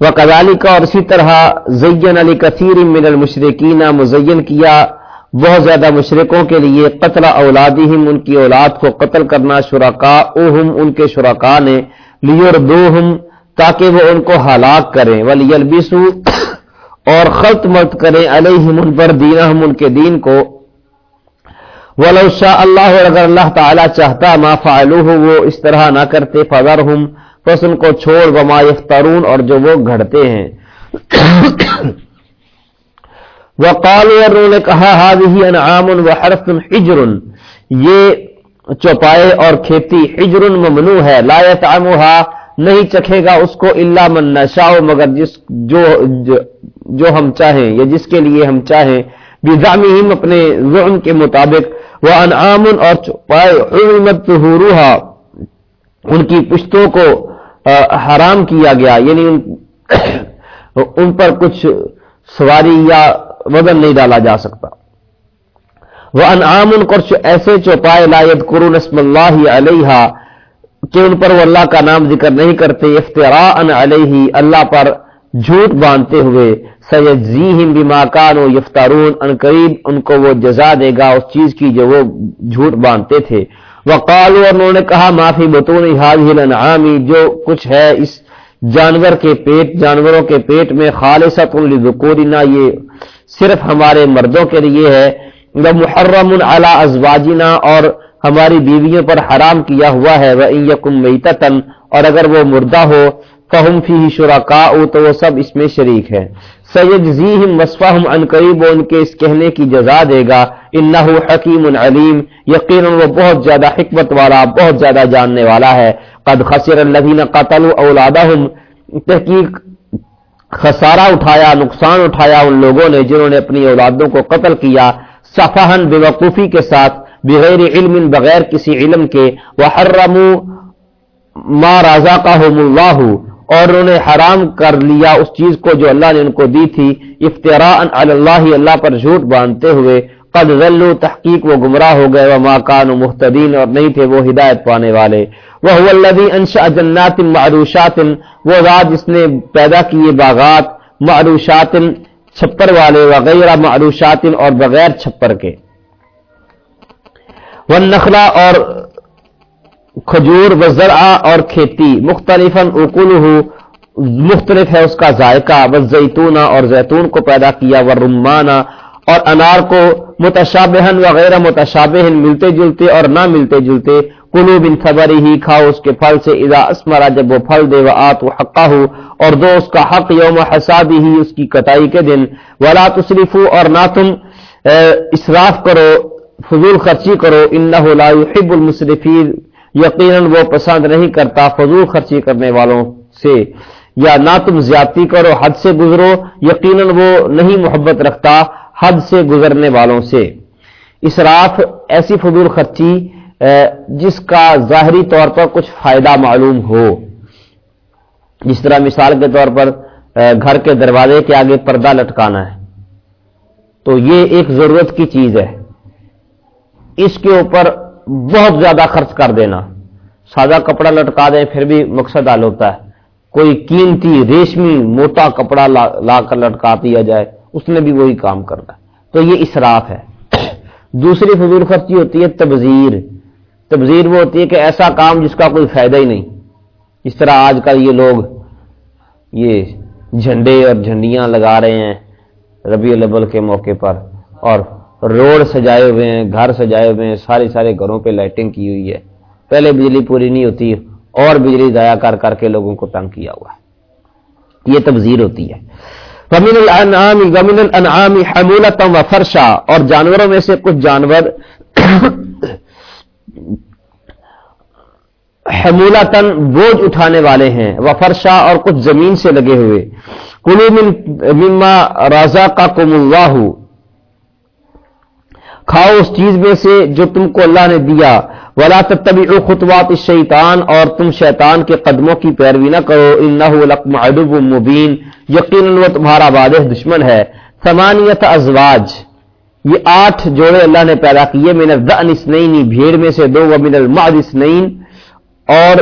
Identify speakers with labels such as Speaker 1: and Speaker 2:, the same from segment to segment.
Speaker 1: وہ کزالی کا اور اسی طرح زین علی کثیر من المشرقین مزین کیا بہت زیادہ مشرقوں کے لیے قتل اولادہم، ان کی اولاد کو قتل کرنا شرکا اوہم ان کے شرکا نے لیردوہم تاکہ وہ ان کو ہلاک کریں، ولیلبسو اور خلط ملت کریں علیہم ان پر دینہم، ان کے دین کو۔ ولو شاء اللہ، اور اگر اللہ تعالی چاہتا، ما فعلوہ، وہ اس طرح نہ کرتے، فذرہم پس ان کو چھوڑ وما یفترون اور جو وہ گھڑتے ہیں۔ وقالوا اور انہوں نے کہا هذه انعام وحرث حجر، یہ چوپائے اور کھیتی حجر ممنوع ہے، لا يطعمها نہیں چکھے گا اس کو الا من نشاء، مگر جس جو جو جو ہم چاہیں، یا جس کے لیے ہم چاہیں۔ بزعمهم اپنے ظلم کے مطابق وانعام اور چوپائے حرمت ظهورها ان کی پشتوں کو حرام کیا گیا یعنی ان پر کچھ سواری یا وزن نہیں ڈالا جا سکتا۔ وہ انعام ان کچھ ایسے چوپائے لایت قرون اسم اللہ علیہ کہ ان پر وہ اللہ کا نام ذکر نہیں کرتے افطرا ان علیہ اللہ پر جھوٹ باندھتے ہوئے سید زی بما کانو یفتارون ان قریب ان کو وہ جزا دے گا، اس چیز کی جو وہ جھوٹ باندھتے تھے۔ وقالو اور انہوں نے کہا، معافی بتون حاضی الانعامی، جو کچھ ہے اس جانور کے پیٹ، جانوروں کے پیٹ میں خالصت لذکورنا، یہ صرف ہمارے مردوں کے لیے ہے۔ وہ محرم علی ازواجنا، اور ہماری بیویوں پر حرام کیا ہوا ہے۔ وہ یقم میتتن، اور اگر وہ مردہ ہو فہم فی شرکا تو وہ سب اس میں شریک ہے سید زیہم وصفہم ان قریب ان کے اس کہنے کی جزا دے گا۔ انہو حکیم علیم، یقینا وہ بہت زیادہ حکمت والا، بہت زیادہ جاننے والا ہے۔ قد خسر الذین قتلوا اولادہم۔ تحقیق خسارہ اٹھایا، نقصان اٹھایا ان لوگوں نے جنہوں نے اپنی اولادوں کو قتل کیا۔ صفحن بوقوفی کے ساتھ، بغیر علم بغیر کسی علم کے، وحرموا ما رزقهم اللہ اور انہوں نے حرام کر لیا اس چیز کو جو اللہ نے ان کو دی تھی افطراء اللہ اللہ پر جھوٹ باندھتے ہوئے، قد ذلو تحقیق وہ گمراہ ہو گئے وہ ماکان و محتدین اور نہیں تھے وہ ہدایت پانے والے۔ وہ الذي انشا جنات معروشات، وہ ذات جس نے پیدا کیے باغات، معروشات چھپر والے، وغیرہ معروشات اور بغیر چھپر کے۔ والنخلا اور کھجور و زرع اور کھیتی مختلف مختلف ہے اس کا ذائقہ۔ و زیتون اور زیتون کو پیدا کیا، و رمانہ اور انار کو متشابہن وغیرہ متشابہن ملتے جلتے اور نہ ملتے جلتے۔ کلو بن خبری ہی کھاؤ اس کے پھل سے۔ اذا اسمرا جب وہ پھل دے و آت و حقہ ہو اور دو اس کا حق یوم حسابی ہی اس کی کٹائی کے دن۔ ولا تصریفو اور نہ تم اسراف کرو، فضول خرچی کرو۔ انہو لا يحب المصرفین یقیناً وہ پسند نہیں کرتا فضول خرچی کرنے والوں سے، یا نہ تم زیادتی کرو حد سے گزرو، یقیناً وہ نہیں محبت رکھتا حد سے گزرنے والوں سے۔ اسراف ایسی فضول خرچی جس کا ظاہری طور پر کچھ فائدہ معلوم ہو۔ جس طرح مثال کے طور پر گھر کے دروازے کے آگے پردہ لٹکانا ہے۔ تو یہ ایک ضرورت کی چیز ہے۔ اس کے اوپر بہت زیادہ خرچ کر دینا۔ سادہ کپڑا لٹکا دیں پھر بھی مقصد حل ہوتا ہے۔ کوئی قیمتی ریشمی موٹا کپڑا لا کر لٹکا دیا جائے، اس نے بھی وہی کام کرنا تو یہ اسراف ہے۔ دوسری فضول خرچی ہوتی ہے تبزیر تبزیر وہ ہوتی ہے کہ ایسا کام جس کا کوئی فائدہ ہی نہیں۔ اس طرح آج کل یہ لوگ یہ جھنڈے اور جھنڈیاں لگا رہے ہیں ربیع الاول کے موقع پر اور روڈ سجائے ہوئے ہیں، گھر سجائے ہوئے ہیں، سارے سارے گھروں پہ لائٹنگ کی ہوئی ہے۔ پہلے بجلی پوری نہیں ہوتی، اور بجلی ضائع کر کر کے لوگوں کو تنگ کیا ہوا ہے۔ یہ تبزیر ہوتی ہے۔ ومن الانعام ومن الانعام حمولتا و فرشا اور جانوروں میں سے کچھ جانور حمولتن بوجھ اٹھانے والے ہیں۔ و فرشا اور کچھ زمین سے لگے ہوئے۔ کلو مما رازا کا اللہ کھاؤ اس چیز میں سے جو تم کو اللہ نے دیا۔ ولا تتبعوا خطوات الشیطان اور تم شیطان کے قدموں کی پیروی نہ کرو۔ انه لکم عدو مبین یقینا وہ تمہارا واضح دشمن ہے۔ ثمانیت ازواج یہ آٹھ جوڑے اللہ نے پیدا کیے۔ من الذئن اثنین بھیڑ میں سے دو۔ ومن المعد اثنین اور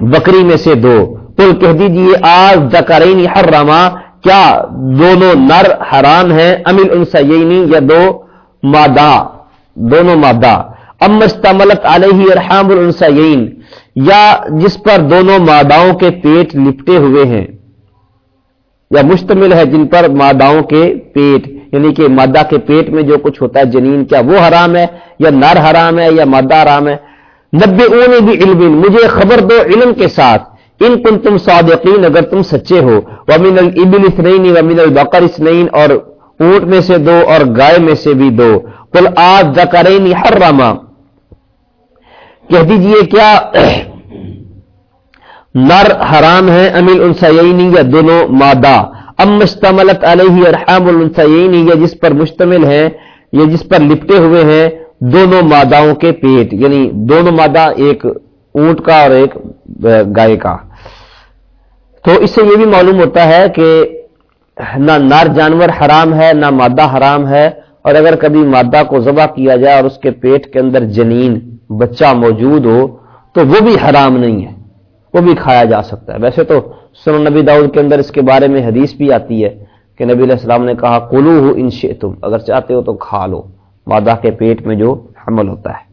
Speaker 1: بکری میں سے دو۔ کل کہہ دیجیے آج دکرین حرما کیا دونوں نر حرام ہیں؟ امل انسینی یا دو مادہ؟ دونوں مادہ. ام مستملت علیہ ارحام الانسین یا جس پر دونوں ماداؤں کے پیٹ لپٹے ہوئے ہیں. یا مشتمل ہے جن پر ماداؤں کے پیٹ یعنی کہ مادہ کے پیٹ میں جو کچھ ہوتا ہے، جنین، کیا وہ حرام ہے یا نر حرام ہے یا مادہ حرام ہے؟ نبے اون بھی علم مجھے خبر دو علم کے ساتھ. ان کن تم صادقین، اگر تم سچے ہو، ومن الابل اثنین، ومن البقر اثنین، اور اونٹ میں سے دو اور گائے میں سے بھی دو۔ کل آج ذکرین حرما کہہ دیجیے، کیا نر حرام ہے امیل انسینی یا دونوں مادہ؟ ام مشتملت علیہ ارحام الانسینی یا جس پر مشتمل ہے یا جس پر لپٹے ہوئے ہیں، دونوں ماداؤں کے پیٹ۔ یعنی دونوں مادہ، ایک اونٹ کا اور ایک گائے کا۔ تو اس سے یہ بھی معلوم ہوتا ہے کہ نہ نر جانور حرام ہے، نہ مادہ حرام ہے، اور اگر کبھی مادہ کو ذبح کیا جائے اور اس کے پیٹ کے اندر جنین بچہ موجود ہو، تو وہ بھی حرام نہیں ہے، وہ بھی کھایا جا سکتا ہے۔ ویسے تو سن نبی داؤد کے اندر اس کے بارے میں حدیث بھی آتی ہے کہ نبی علیہ السلام نے کہا کلو ہو ان اگر چاہتے ہو تو کھا لو، مادہ کے پیٹ میں جو حمل ہوتا ہے۔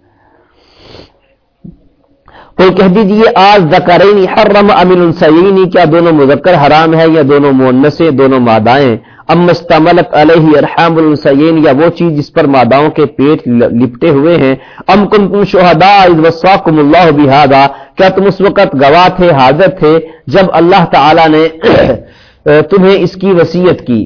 Speaker 1: کوئی کہہ دیجیے آج زکرینی حرم امن السینی کیا دونوں مذکر حرام ہے یا دونوں مونسیں دونوں مادائیں؟ ام مستملت علیہ ارحام السین یا وہ چیز جس پر ماداؤں کے پیٹ لپٹے ہوئے ہیں؟ ام کن تم شہدا وساکم اللہ بہادا کیا تم اس وقت گواہ تھے، حاضر تھے جب اللہ تعالی نے تمہیں اس کی وسیعت کی؟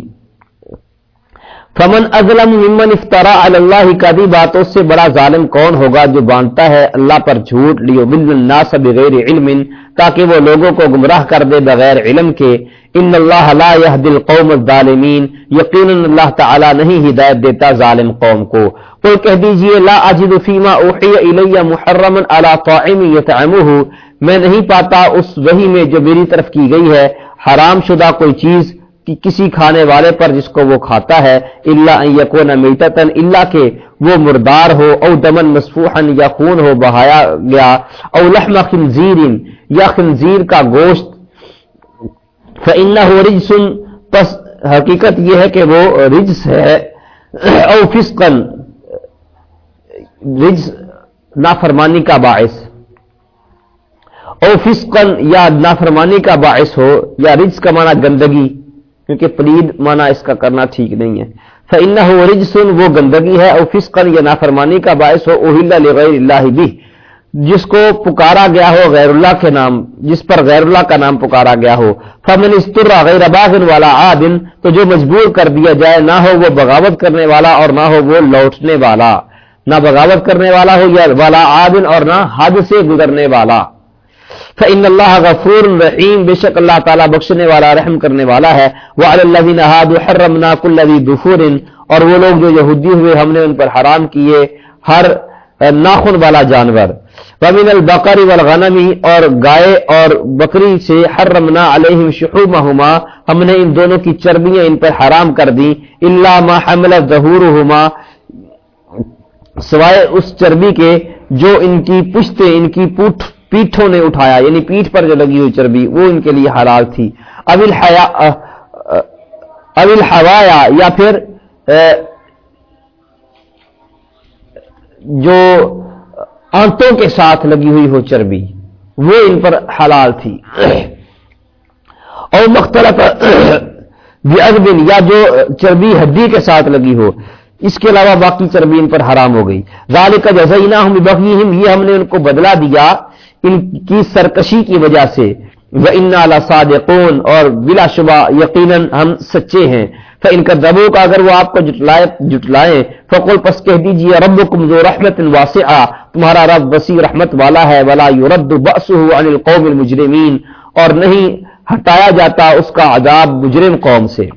Speaker 1: فمن ازلم ممن افطرا اللہ کا بھی باتوں سے بڑا ظالم کون ہوگا جو باندھتا ہے اللہ پر جھوٹ؟ لیو بل الناس بغیر علم، تاکہ وہ لوگوں کو گمراہ کر دے بغیر علم کے۔ ان اللہ لا يهدي القوم الظالمین یقینا اللہ تعالی نہیں ہدایت دیتا ظالم قوم کو۔ کوئی کہہ دیجیے، لا اجد فيما اوحي الي محرما على طاعم يطعمه۔ میں نہیں پاتا اس وحی میں جو میری طرف کی گئی ہے۔ حرام شدہ کوئی چیز کہ کسی کھانے والے پر جس کو وہ کھاتا ہے اللہ یقون میتن اللہ کے وہ مردار ہو، او دمن مصفوحن یا خون ہو، بہایا گیا، او لحم خنزیر یا خنزیر کا گوشت، فإنه رجس۔ پس حقیقت یہ ہے کہ وہ رجس ہے، او فسقن رجس نافرمانی کا باعث۔ او فسقن یا نافرمانی کا باعث ہو، یا رجس کا معنی گندگی۔ کیونکہ پلید مانا اس کا کرنا ٹھیک نہیں ہے۔ فن ہو رجسن وہ گندگی ہے او فسقن یا نافرمانی کا باعث ہو اوہل لغیر اللہ بھی جس کو پکارا گیا ہو غیر اللہ کے نام، جس پر غیر اللہ کا نام پکارا گیا ہو۔ فمن استر غیر باغن والا آدن تو جو مجبور کر دیا جائے، نہ ہو وہ بغاوت کرنے والا، اور نہ ہو وہ لوٹنے والا۔ نہ بغاوت کرنے والا ہو یا والا آدن اور نہ حد سے گزرنے والا۔ فإن اللہ غفور رحیم بے شک اللہ تعالیٰ بخشنے والا، رحم کرنے والا ہے۔ وعلى الذين هادوا حرمنا كل اور وہ لوگ جو یہودی ہوئے، ہم نے ان پر حرام کیے ہر ناخن والا جانور۔ ومن البقر والغنم۔ اور گائے اور بکری سے حرمنا علیہم شحومہما ہم نے ان دونوں کی چربیاں ان پر حرام کر دی الا ما حمل ظهورهما سوائے اس چربی کے جو ان کی پشتے ان کی پوٹ پیٹھوں نے اٹھایا یعنی پیٹھ پر جو لگی ہوئی چربی، وہ ان کے لیے حلال تھی۔ ابل ابل ہوایا یا پھر جو آنتوں کے ساتھ لگی ہوئی ہو چربی، وہ ان پر حلال تھی۔ اور مختلف یا جو چربی ہڈی کے ساتھ لگی ہو، اس کے علاوہ باقی چربی ان پر حرام ہو گئی۔ ذالک کا جیسا نہ ہم یہ ہم نے ان کو بدلا دیا ان کی سرکشی کی وجہ سے۔ وہ ان صادقون اور بلا شبہ یقیناً ہم سچے ہیں۔ ان کا دبو کا اگر وہ آپ کو جٹلائے جٹلائیں فقول پس کہہ دیجیے رب جو رحمت واسعہ، تمہارا رب وسیع رحمت والا ہے، ولا یورد بأسه عن القوم المجرمین، اور نہیں ہٹایا جاتا اس کا عذاب مجرم قوم سے۔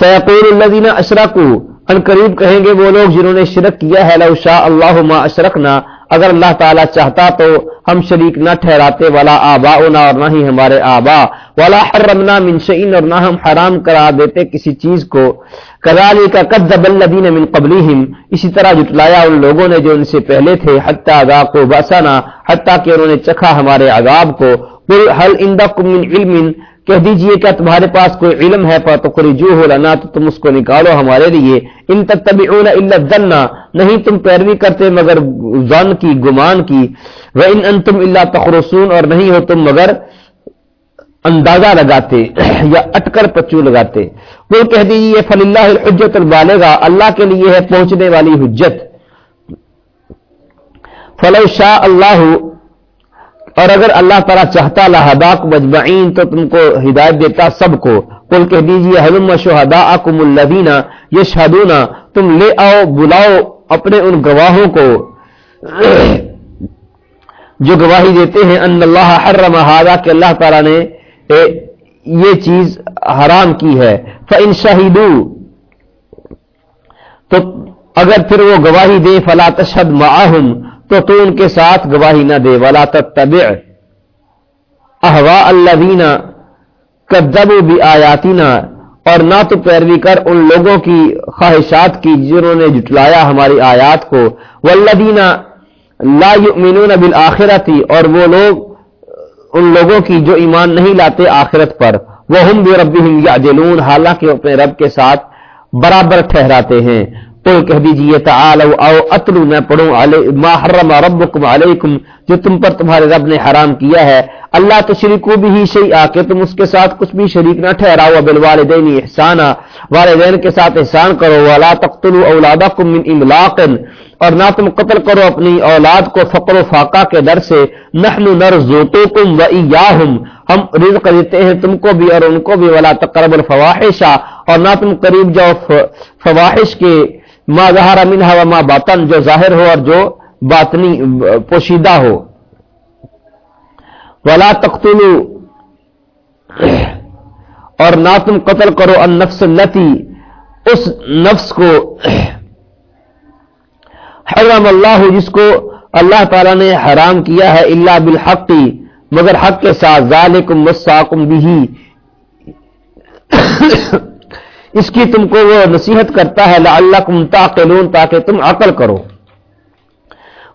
Speaker 1: سیقول الذین اشرکوا ان قریب کہیں گے وہ لوگ جنہوں نے شرک کیا ہے، لو شاء اللہ ما اشرکنا اگر اللہ تعالیٰ چاہتا تو ہم شریک نہ ٹھہراتے والا آبا اور نہ ہی ہمارے آبا والا حرمنا منشین اور نہ ہم حرام کرا دیتے کسی چیز کو۔ کرالی کا قدب الدین من قبل اسی طرح جٹلایا ان لوگوں نے جو ان سے پہلے تھے۔ حتیٰ عذاب کو بسانا حتیٰ کہ انہوں نے چکھا ہمارے عذاب کو۔ قل حل عندكم من علم کہہ دیجیے کیا تمہارے پاس کوئی علم ہے پر تو خرجوه لنا، تو تم اس کو نکالو ہمارے لیے۔ ان تتبعون الا الظن نہیں تم پیروی کرتے مگر ظن کی، گمان کی۔ وان انتم الا تخرسون اور نہیں ہو تم مگر اندازہ لگاتے یا اٹکر پچو لگاتے۔ وہ کہہ دیجیے فل اللہ الحجت البالغا اللہ کے لیے ہے پہنچنے والی حجت۔ فلو شاہ اللہ اور اگر اللہ تعالیٰ چاہتا لہداک مجمعین تو تم کو ہدایت دیتا سب کو کل کہہ دیجیے حلم شہدا کم الدینہ یہ تم لے آؤ، بلاؤ اپنے ان گواہوں کو۔ جو گواہی دیتے ہیں ان اللہ حرم ہادا کہ اللہ تعالیٰ نے یہ چیز حرام کی ہے۔ فن شہیدو تو اگر پھر وہ گواہی دے فلا تشد معاہم تو تو ان کے ساتھ گواہی نہ دے، ولا تتبع احوا اللہ کدب بھی اور نہ تو پیروی کر ان لوگوں کی خواہشات کی جنہوں نے جٹلایا ہماری آیات کو۔ والذین لا یؤمنون بالآخرتی اور وہ لوگ ان لوگوں کی جو ایمان نہیں لاتے آخرت پر۔ وہ ہم بھی رب یا حالانکہ اپنے رب کے ساتھ برابر ٹھہراتے ہیں۔ تو کہہ دیجیے تعالو او اتلو میں پڑھوں ما حرم ربکم علیکم جو تم پر تمہارے رب نے حرام کیا ہے۔ اللہ تو شریکو بھی ہی شیء آ کے تم اس کے ساتھ کچھ بھی شریک نہ ٹھہراؤ بالوالدین احسانا، والدین کے ساتھ احسان کرو، ولا تقتلوا اولادکم من املاق، اور نہ تم قتل کرو اپنی اولاد کو فقر و فاقہ کے در سے۔ نحن نرزقکم و ایاہم، ہم رزق دیتے ہیں تم کو بھی اور ان کو بھی، ولا تقرب الفواحش، اور نہ تم قریب جاؤ فواحش کے ما ظہر منها و ما باطن، جو ظاہر ہو اور جو باطنی، پوشیدہ ہو۔ ولا تقتلوا۔ اور نہ تم قتل کرو النفس التي، اس نفس کو۔ حرم اللہ، جس کو اللہ تعالی نے حرام کیا ہے اللہ بالحق، مگر حق کے ساتھ۔ ذالکم وصاکم بھی اس کی تم کو وہ نصیحت کرتا ہے، لعلکم تعقلون، تاکہ تم عقل کرو۔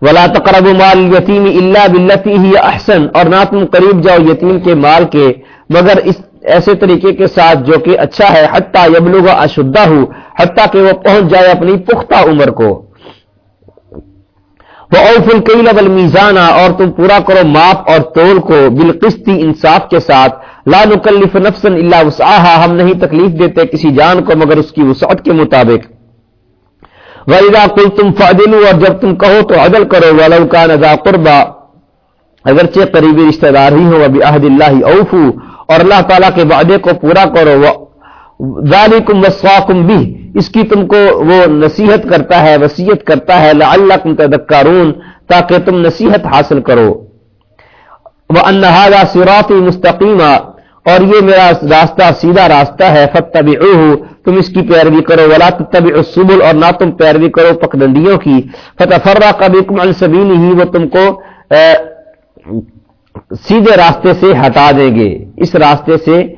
Speaker 1: ولا تقرب مال یتیم اللہ بلتی ہی احسن اور نہ تم قریب جاؤ یتیم کے مال کے، مگر اس ایسے طریقے کے ساتھ جو کہ اچھا ہے، حتیٰ یبلغ اشدہ ہو حتیٰ کہ وہ پہنچ جائے اپنی پختہ عمر کو۔ وہ اوف القیل میزانہ اور تم پورا کرو ماپ اور تول کو بالقسطی انصاف کے ساتھ۔ لا نکلف نفسن اللہ وسعہ ہم نہیں تکلیف دیتے کسی جان کو مگر اس کی وسعت کے مطابق۔ وَإِذَا قُلْتُمْ فَعْدِلُوا، اور جب تم کہو تو عدل کرو۔ وَلَوْ كَانَ ذَا قُرْبَا اگرچہ قریبی رشتہ دار ہی ہو، وَبِعَهْدِ اللَّهِ أَوْفُوا، اور اللہ تعالیٰ کے وعدے کو پورا کرو۔ ذَلِكُمْ وَصَّاكُمْ بِهِ، اس کی تم کو وہ نصیحت کرتا ہے، وصیت کرتا ہے، لَعَلَّكُمْ تَذَكَّرُونَ، تاکہ تم نصیحت حاصل کرو۔ وَأَنَّ هَذَا صِرَاطِ مُسْتَقِيمًا اور یہ میرا راستہ سیدھا راستہ ہے فتبعوه تم اس کی پیروی کرو، ولا تتبعوا السبل اور نہ تم پیروی کرو پکڈنڈیوں کی۔ فتح فتفرق بكم عن سبيله، وہ تم کو سیدھے راستے سے ہٹا دیں گے، اس راستے سے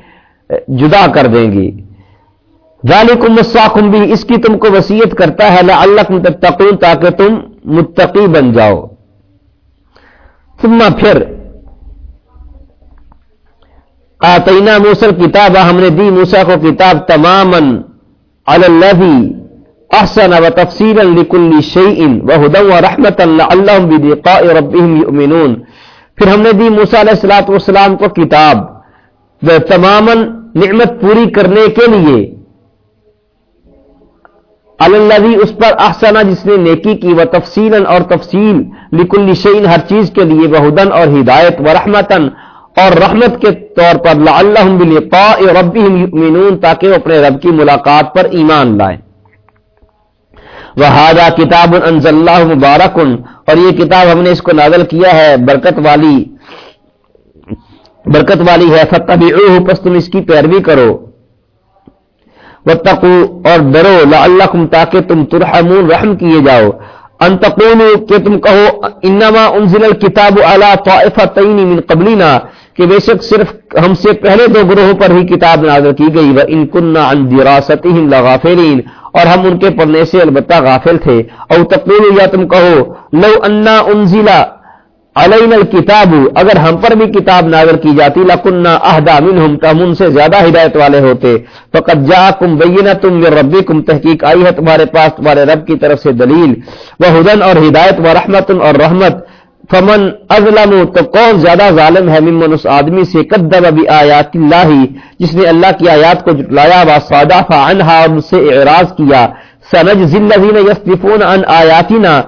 Speaker 1: جدا کر دیں گے۔ ذالکم وصاکم بھی اس کی تم کو وصیت کرتا ہے لعلکم تتقون، تاکہ تم متقی بن جاؤ۔ ثم پھر آتینا موسل کتاب ہم نے دی موسا کو کتاب تمام الذي احسن و تفصیلا لكل شيء وهدى ورحمة لعلهم بلقاء ربهم يؤمنون پھر ہم نے دی موسی علیہ الصلوۃ والسلام کو کتاب، وہ نعمت پوری کرنے کے لیے۔ الذي اس پر احسن، جس نے نیکی کی و تفصیلا اور تفصیل لكل شيء ہر چیز کے لیے وہدن اور ہدایت ورحمتا اور رحمت کے طور پر لعلہم بلقاء ربهم یؤمنون، تاکہ وہ اپنے رب کی ملاقات پر ایمان لائیں۔ وہذا کتاب انزل اللہ مبارک، اور یہ کتاب ہم نے اس کو نازل کیا ہے، برکت والی برکت والی ہے۔ فتبعوه پس تم اس کی پیروی کرو۔ واتقوا، اور ڈرو، لعلکم، تاکہ تم ترحمون، رحم کیے جاؤ۔ ان تقولوا، کہ تم کہو، انما انزل الكتاب على طائفتين من قبلنا۔ کہ بے شک صرف ہم سے پہلے دو گروہوں پر ہی کتاب نازل کی گئی وہ ان کنہ ان دراستہم لغافلین اور ہم ان کے پڑھنے سے البتہ غافل تھے۔ او تقول یا تم کہو، لو انا انزلا علین الکتاب اگر ہم پر بھی کتاب نازل کی جاتی لکنہ اہدا منہم، تو ہم ان سے زیادہ ہدایت والے ہوتے۔ فقط جا کم بینہ تم ربی کم تحقیق آئی ہے تمہارے پاس، تمہارے رب کی طرف سے دلیل۔ وہ ہدن اور ہدایت و رحمت اور رحمت۔ فمن ازلم تو کون زیادہ ظالم ہے ممن اس آدمی سے قدم ابھی آیات اللہ جس نے اللہ کی آیات کو جٹلایا وا صادافہ عنہا اور ان سے اعراض کیا۔ سنج ذلہ یصدفون عن آیاتنا۔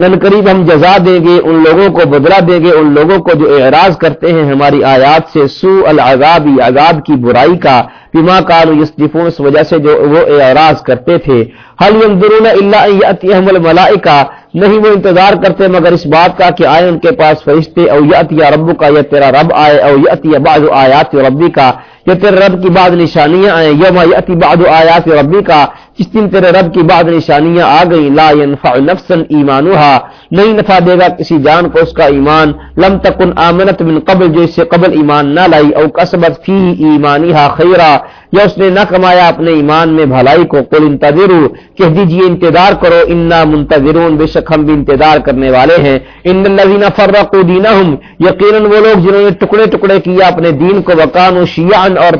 Speaker 1: ان قریب ہم جزا دیں گے ان لوگوں کو بدلا دیں گے ان لوگوں کو جو اعراض کرتے ہیں ہماری آیات سے سو العذابی عذاب کی برائی کا۔ بما کانو یستفون اس وجہ سے جو وہ اعراض کرتے تھے۔ حل ينظرون الا ان ياتيهم الملائکہ نہیں وہ انتظار کرتے مگر اس بات کا کہ آئے ان کے پاس فرشتے، او یاتی ربک، یا تیرا رب آئے، او یاتی بعض آیات ربی کا یا تیرے رب کی بعض نشانیاں آئیں، یوم یاتی بعض آیات ربی کا جس دن تیرے رب کی بعض نشانیاں آ گئیں، لا ينفع نفسا ایمانها نہیں نفع دے گا کسی جان کو اس کا ایمان، لم تکن آمنت من قبل، جو اس سے قبل ایمان نہ لائی، او کسبت فی ایمانها خیرا یا اس نے نہ کمایا اپنے ایمان میں بھلائی کو، قل انتظروا، کہہ دیجیے انتظار کرو، انا منتظرون، بے شک ہم بھی انتظار کرنے والے ہیں۔ ان الذين فرقوا دينهم یقینا وہ لوگ جنہوں نے ٹکڑے ٹکڑے کیا اپنے دین کو، وکانوا شیعا اور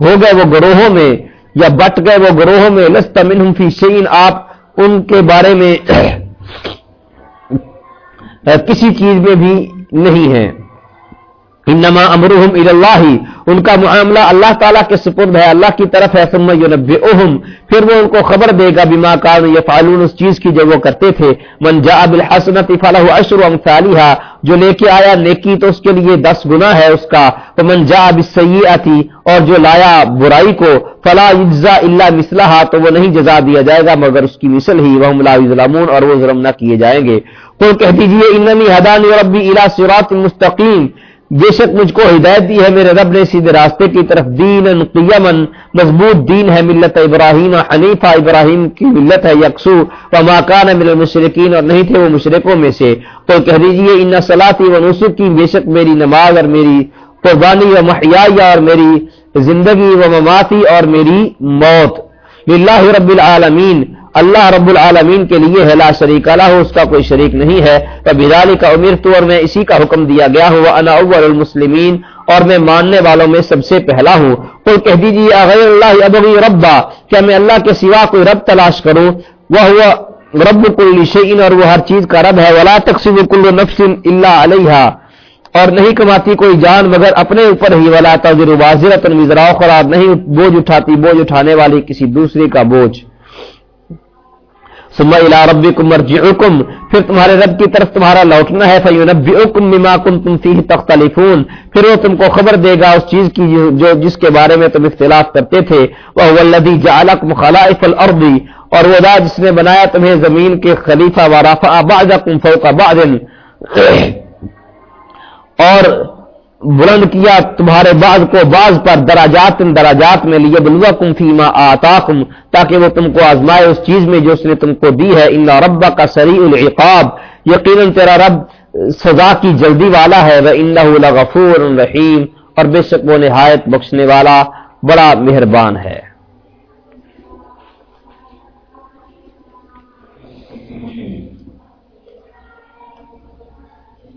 Speaker 1: ہو گئے وہ گروہوں میں، یا بٹ گئے وہ گروہوں میں، لست منهم في شيء آپ ان کے بارے میں کسی چیز میں بھی نہیں ہیں۔ انما امرهم الى الله ان کا معاملہ اللہ تعالیٰ کے سپرد ہے، اللہ کی طرف ہے، ثم ينبئهم۔ پھر وہ ان کو خبر دے گا بما كانوا يفعلون۔ اس چیز کی جو وہ کرتے تھے۔ من جاء بالحسنۃ فله عشر امثالها۔ جو لے کے آیا، نیکی تو اس کے لیے 10 گنا ہے اس کا۔ تو من جاء بالسیئۃ اور جو لایا برائی کو، فلا يجزى الا مثلها۔ تو وہ نہیں جزا دیا جائے گا، مگر اس کی مثل ہی۔ وهم لا يظلمون، اور وہ ظلم نہ کیے جائیں گے۔ تو کہہ دیجیے، اننی هداني ربي الى صراط مستقیم۔ بے شک مجھ کو ہدایت دی ہے، میرے رب نے سیدھے راستے کی طرف دین قیمن مضبوط دین ہے، ملت ابراہیم، حنیفہ ابراہیم کی ملت ہے، یکسو و ماکان من المشرقین اور نہیں تھے وہ مشرقوں میں سے۔ تو کہہ دیجیے ان صلاحی و نسخ کی بے شک میری نماز اور میری قربانی و محیا اور میری زندگی و مماتی اور میری موت۔ للہ رب العالمین۔ اللہ رب العالمین کے لیے ہے، لا شریک اللہ اس کا کوئی شریک نہیں ہے۔ بھالی کا امیر تو اور میں اسی کا حکم دیا گیا ہوں۔ انا اول المسلمین، اور میں ماننے والوں میں سب سے پہلا ہوں۔ کوئی کہہ دیجیے غیر اللہ، ابغی ربا، کیا میں اللہ کے سوا کوئی رب تلاش کروں؟ وہ ہوا رب کل شعین اور وہ ہر چیز کا رب ہے۔ ولا تقسیم کل نفس اللہ علیہ اور نہیں کماتی کوئی جان مگر اپنے اوپر ہی۔ ولا تجر واضح خراب نہیں بوجھ اٹھاتی، بوجھ اٹھانے والی کسی دوسرے کا بوجھ۔ ثم الى ربكم مرجعكم، پھر تمہارے رب کی طرف تمہارا لوٹنا ہے فینبئکم بما کنتم فیہ تختلفون۔ پھر وہ تم کو خبر دے گا اس چیز کی جو جس کے بارے میں تم اختلاف کرتے تھے۔ وهو الذی جعلکم خلائف الارض اور وہ ذات جس نے بنایا تمہیں زمین کے خلیفہ، ورفع بعضکم فوق بعض۔ اور بلند کیا تمہارے بعض کو بعض پر دراجات دراجات میں لیے بلوا کم فیما آتا تاکہ وہ تم کو آزمائے اس چیز میں جو اس نے تم کو دی ہے۔ ان ربا کا سری العقاب۔ یقیناً تیرا رب سزا کی جلدی والا ہے۔ وہ ان رحیم اور بے شک وہ نہایت بخشنے والا بڑا مہربان ہے۔